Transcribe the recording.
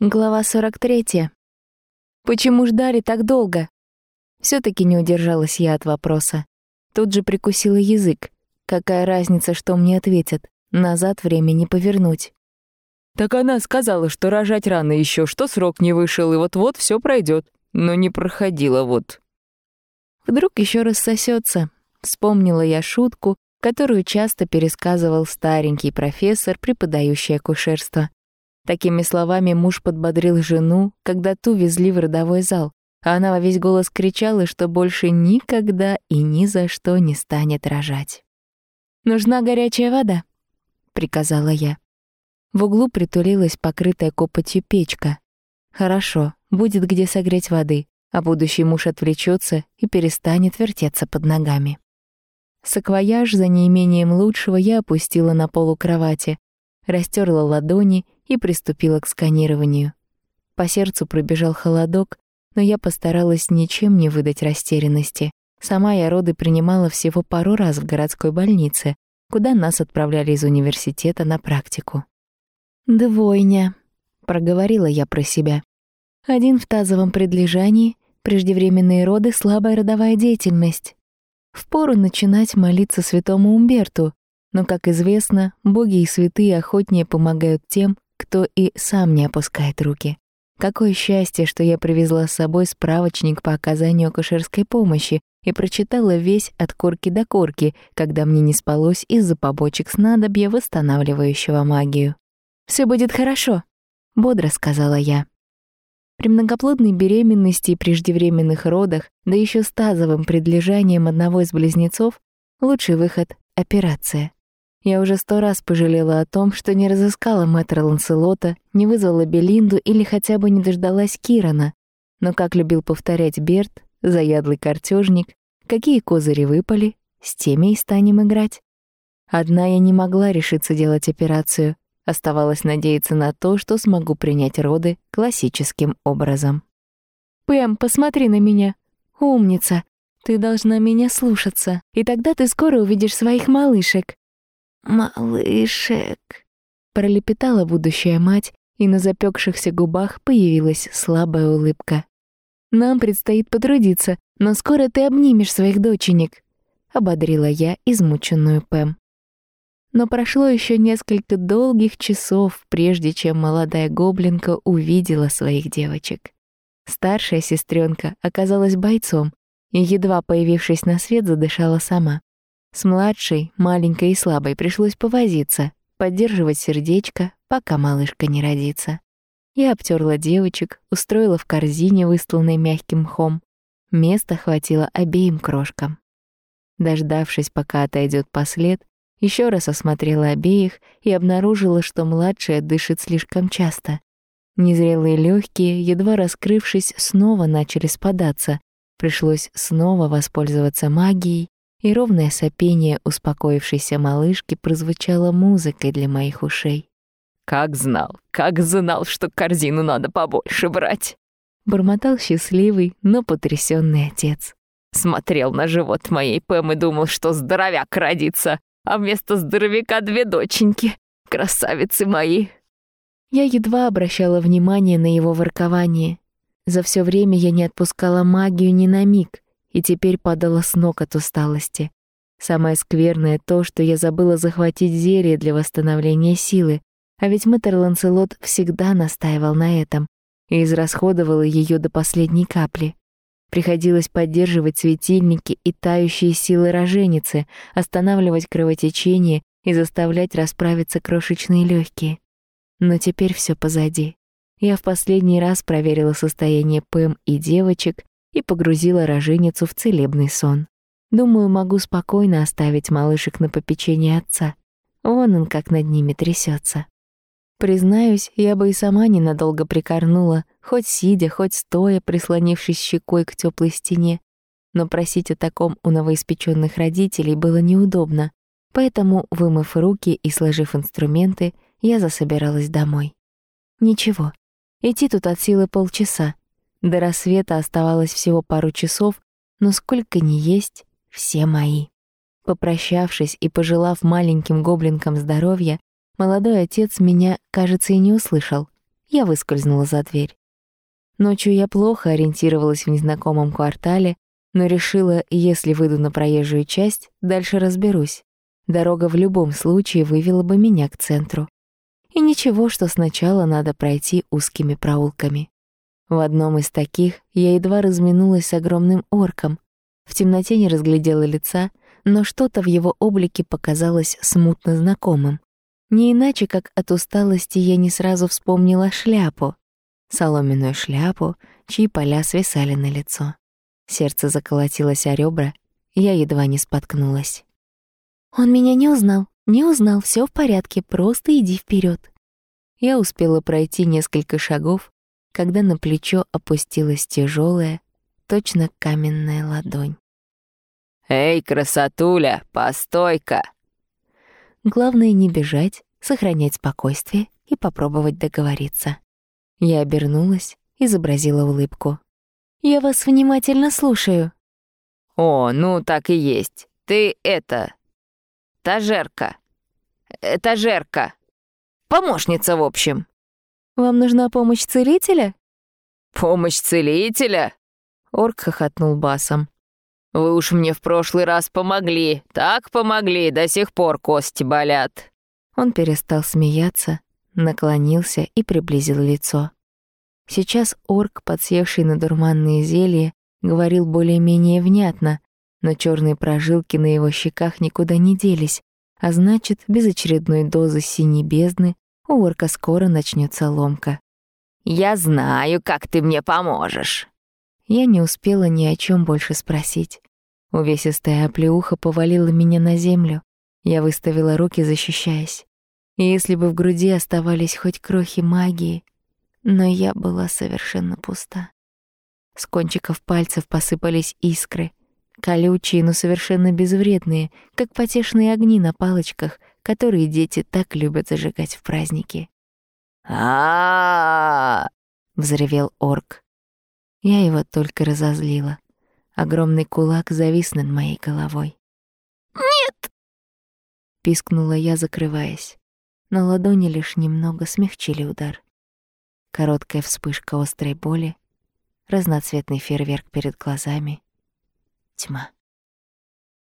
Глава 43. Почему ждали так долго? все таки не удержалась я от вопроса. Тут же прикусила язык. Какая разница, что мне ответят? Назад время не повернуть. Так она сказала, что рожать рано еще, что срок не вышел, и вот-вот все пройдет. Но не проходила вот. Вдруг еще раз сосется. Вспомнила я шутку, которую часто пересказывал старенький профессор, преподающий акушерство. Такими словами муж подбодрил жену, когда ту везли в родовой зал, а она во весь голос кричала, что больше никогда и ни за что не станет рожать. «Нужна горячая вода», — приказала я. В углу притулилась покрытая копотью печка. Хорошо, будет где согреть воды, а будущий муж отвлечется и перестанет вертеться под ногами. Саквояж за неимением лучшего я опустила на полу кровати, растерла ладони и приступила к сканированию. По сердцу пробежал холодок, но я постаралась ничем не выдать растерянности. Сама я роды принимала всего пару раз в городской больнице, куда нас отправляли из университета на практику. «Двойня», — проговорила я про себя. «Один в тазовом предлежании, преждевременные роды, слабая родовая деятельность. Впору начинать молиться святому Умберту, но, как известно, боги и святые охотнее помогают тем, кто и сам не опускает руки. Какое счастье, что я привезла с собой справочник по оказанию акушерской помощи и прочитала весь от корки до корки, когда мне не спалось из-за побочек снадобья, восстанавливающего магию. Все будет хорошо», — бодро сказала я. При многоплодной беременности и преждевременных родах, да еще с тазовым предлежанием одного из близнецов, лучший выход — операция. Я уже сто раз пожалела о том, что не разыскала мэтра Ланселота, не вызвала Белинду или хотя бы не дождалась Кирана. Но, как любил повторять Берт, заядлый картежник, какие козыри выпали, с теми и станем играть. Одна я не могла решиться делать операцию. Оставалось надеяться на то, что смогу принять роды классическим образом. «Пэм, посмотри на меня. Умница. Ты должна меня слушаться, и тогда ты скоро увидишь своих малышек. «Малышек», — пролепетала будущая мать, и на запекшихся губах появилась слабая улыбка. «Нам предстоит потрудиться, но скоро ты обнимешь своих доченек», — ободрила я измученную Пэм. Но прошло еще несколько долгих часов, прежде чем молодая гоблинка увидела своих девочек. Старшая сестренка оказалась бойцом и, едва появившись на свет, задышала сама. С младшей, маленькой и слабой, пришлось повозиться, поддерживать сердечко, пока малышка не родится. Я обтерла девочек, устроила в корзине, выстланной мягким мхом. Места хватило обеим крошкам. Дождавшись, пока отойдет послед, еще раз осмотрела обеих и обнаружила, что младшая дышит слишком часто. Незрелые легкие, едва раскрывшись, снова начали спадаться. Пришлось снова воспользоваться магией и ровное сопение успокоившейся малышки прозвучало музыкой для моих ушей. «Как знал, как знал, что корзину надо побольше брать!» Бормотал счастливый, но потрясенный отец. Смотрел на живот моей Пэм и думал, что здоровяк родится, а вместо здоровяка две доченьки. Красавицы мои!» Я едва обращала внимание на его воркование. За все время я не отпускала магию ни на миг — и теперь падала с ног от усталости. Самое скверное то, что я забыла захватить зелье для восстановления силы, а ведь мэтр Ланселот всегда настаивал на этом и израсходовала ее до последней капли. Приходилось поддерживать светильники и тающие силы роженицы, останавливать кровотечение и заставлять расправиться крошечные легкие. Но теперь все позади. Я в последний раз проверила состояние Пэм и девочек и погрузила роженицу в целебный сон. Думаю, могу спокойно оставить малышек на попечение отца. Вон он как над ними трясется. Признаюсь, я бы и сама ненадолго прикорнула, хоть сидя, хоть стоя, прислонившись щекой к теплой стене. Но просить о таком у новоиспеченных родителей было неудобно, поэтому, вымыв руки и сложив инструменты, я засобиралась домой. Ничего, идти тут от силы полчаса, до рассвета оставалось всего пару часов, но сколько ни есть, все мои. Попрощавшись и пожелав маленьким гоблинкам здоровья, молодой отец меня, кажется, и не услышал. я выскользнула за дверь. Ночью я плохо ориентировалась в незнакомом квартале, но решила, если выйду на проезжую часть, дальше разберусь. Дорога в любом случае вывела бы меня к центру. И ничего, что сначала надо пройти узкими проулками. В одном из таких я едва разминулась с огромным орком. В темноте не разглядела лица, но что-то в его облике показалось смутно знакомым. Не иначе, как от усталости я не сразу вспомнила шляпу. Соломенную шляпу, чьи поля свисали на лицо. Сердце заколотилось о ребра, я едва не споткнулась. «Он меня не узнал, не узнал, все в порядке, просто иди вперед. Я успела пройти несколько шагов, когда на плечо опустилась тяжелая, точно каменная ладонь. «Эй, красотуля, постой-ка!» Главное не бежать, сохранять спокойствие и попробовать договориться. Я обернулась, изобразила улыбку. «Я вас внимательно слушаю». «О, ну так и есть. Ты это... Тажерка. Этажерка. Помощница, в общем». «Вам нужна помощь целителя?» «Помощь целителя?» Орк хохотнул басом. «Вы уж мне в прошлый раз помогли, так помогли, до сих пор кости болят». Он перестал смеяться, наклонился и приблизил лицо. Сейчас орк, подсевший на дурманные зелья, говорил более-менее внятно, но черные прожилки на его щеках никуда не делись, а значит, без очередной дозы синей бездны у орка скоро начнется ломка. «Я знаю, как ты мне поможешь». Я не успела ни о чем больше спросить. Увесистая оплеуха повалила меня на землю. Я выставила руки, защищаясь. И если бы в груди оставались хоть крохи магии, но я была совершенно пуста. С кончиков пальцев посыпались искры, колючие, но совершенно безвредные, как потешные огни на палочках, которые дети так любят зажигать в праздники. а взревел орк. Я его только разозлила. Огромный кулак завис над моей головой. «Нет!» — пискнула я, закрываясь. На ладони лишь немного смягчили удар. Короткая вспышка острой боли, разноцветный фейерверк перед глазами, тьма.